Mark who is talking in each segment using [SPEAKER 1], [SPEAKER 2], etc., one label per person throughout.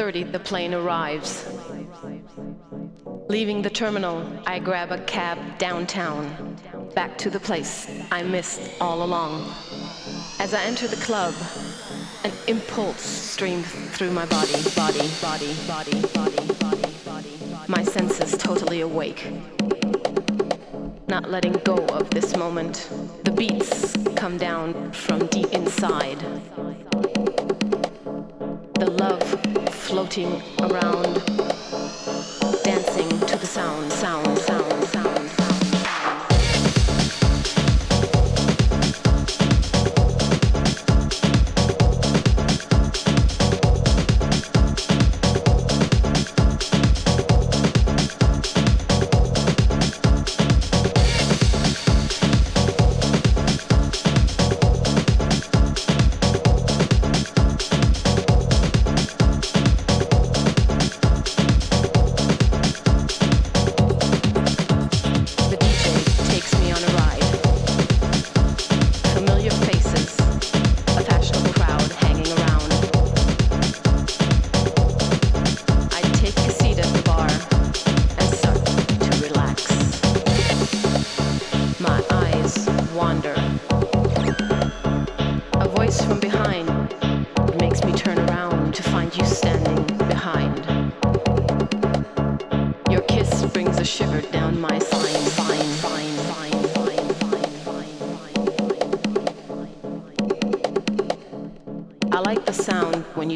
[SPEAKER 1] 9:30 the plane arrives. Leaving the terminal, I grab a cab downtown, back to the place I missed all along. As I enter the club, an impulse streams through my body, body, body, body, body, body, body, my senses totally awake. Not letting go of this moment. The beats come down from deep inside. The love floating around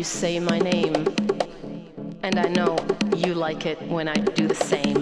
[SPEAKER 1] say my name. And I know you like it when I do the same.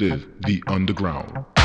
[SPEAKER 2] Is The Underground.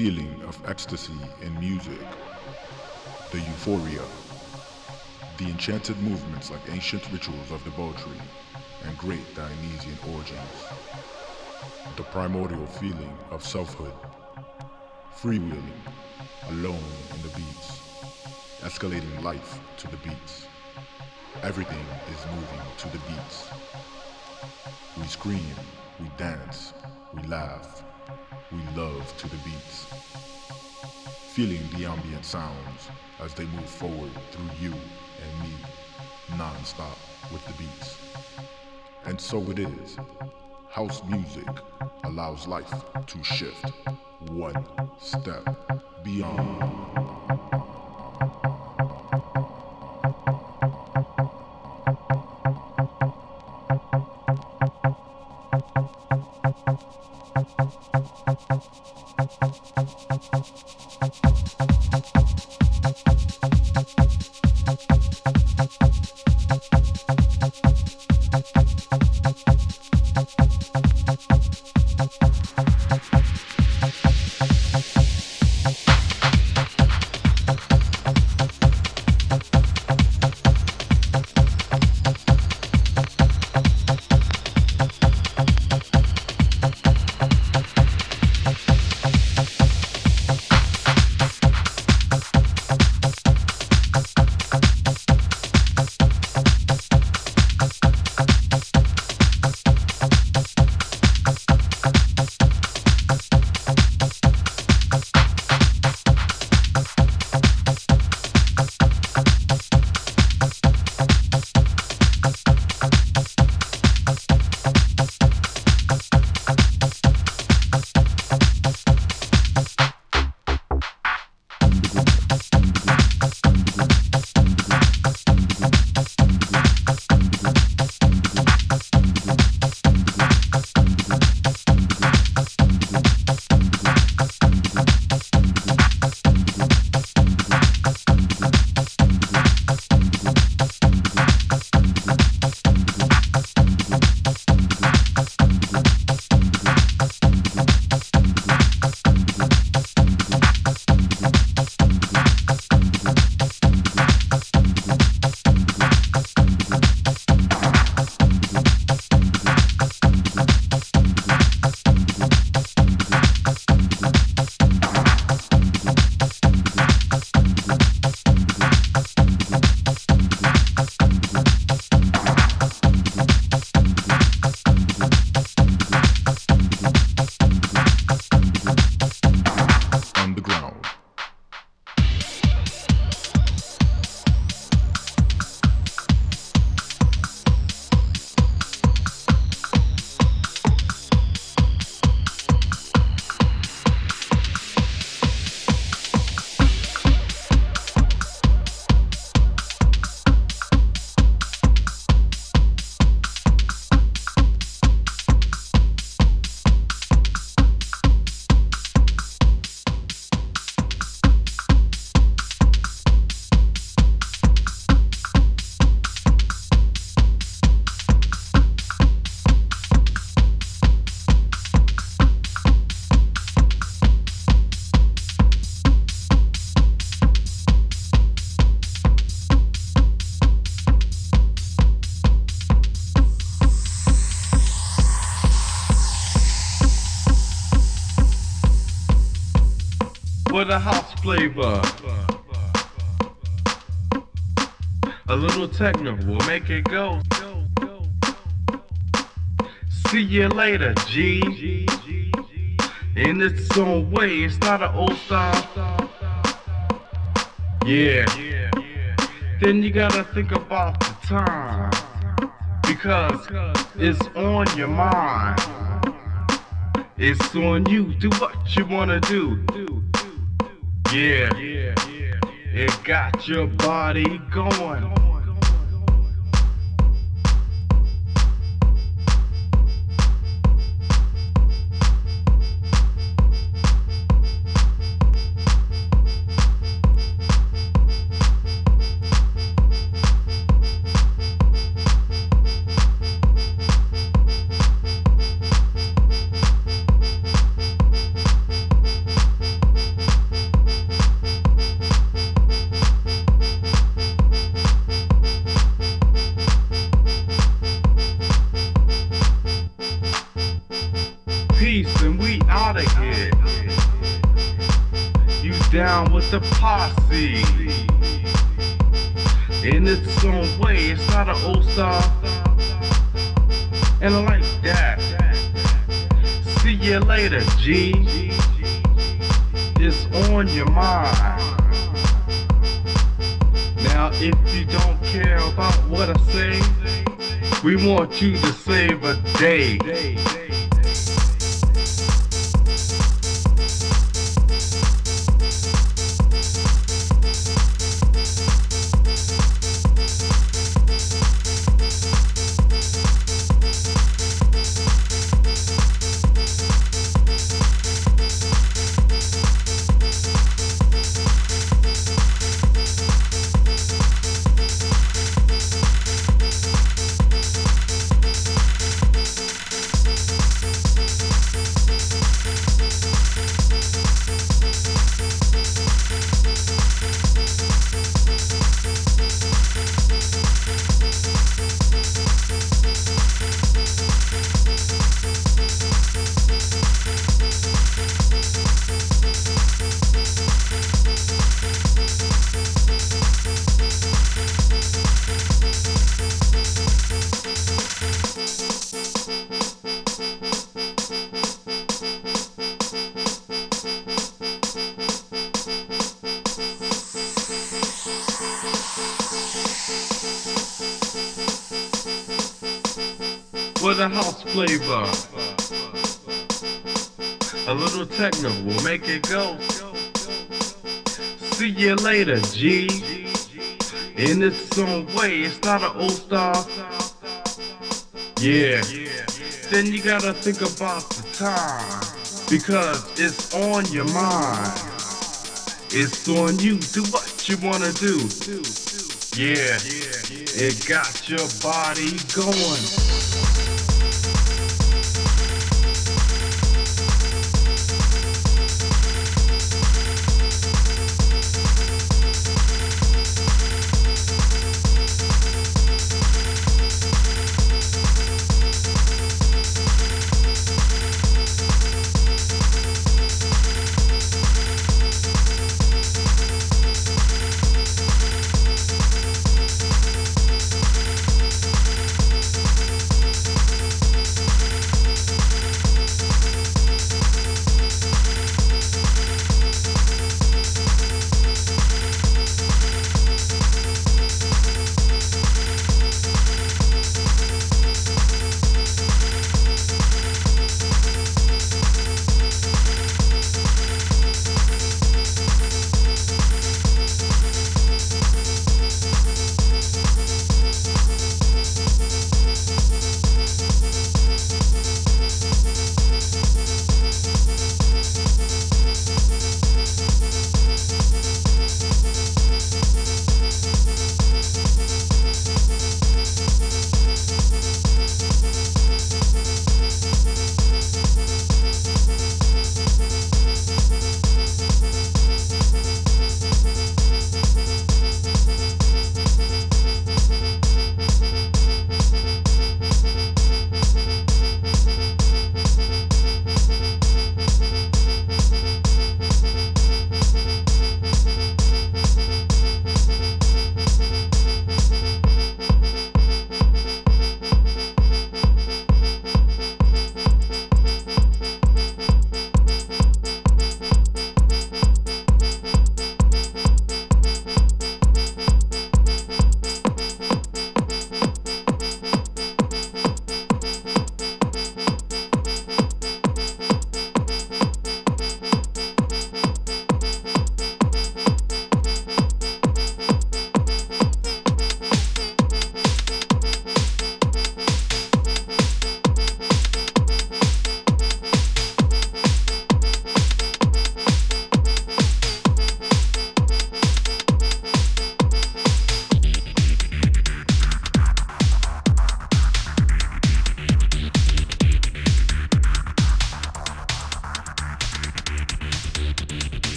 [SPEAKER 2] Feeling of ecstasy in music. The euphoria. The enchanted movements like ancient rituals of debauchery and great Dionysian orgies. The primordial feeling of selfhood. Freewheeling, alone in the beats. Escalating life to the beats. Everything is moving to the beats. We scream, we dance, we laugh, we love to the beats. Feeling the ambient sounds as they move forward through you and me, non-stop with the beats. And so it is. House music allows life to shift one step beyond.
[SPEAKER 3] A little techno will make it go. See you later, G. In its own way, it's not an old style. Yeah. Then you gotta think about the time. Because it's on your mind. It's on you. Do what you wanna do. Yeah. yeah. It got your body going. Way, an old style. Yeah. Then you gotta think about the time. Because it's on your mind. It's on you. Do what you wanna do. Yeah. It got your body going.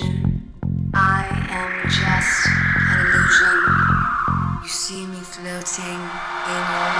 [SPEAKER 4] illusion. I am just an illusion. You see me floating in your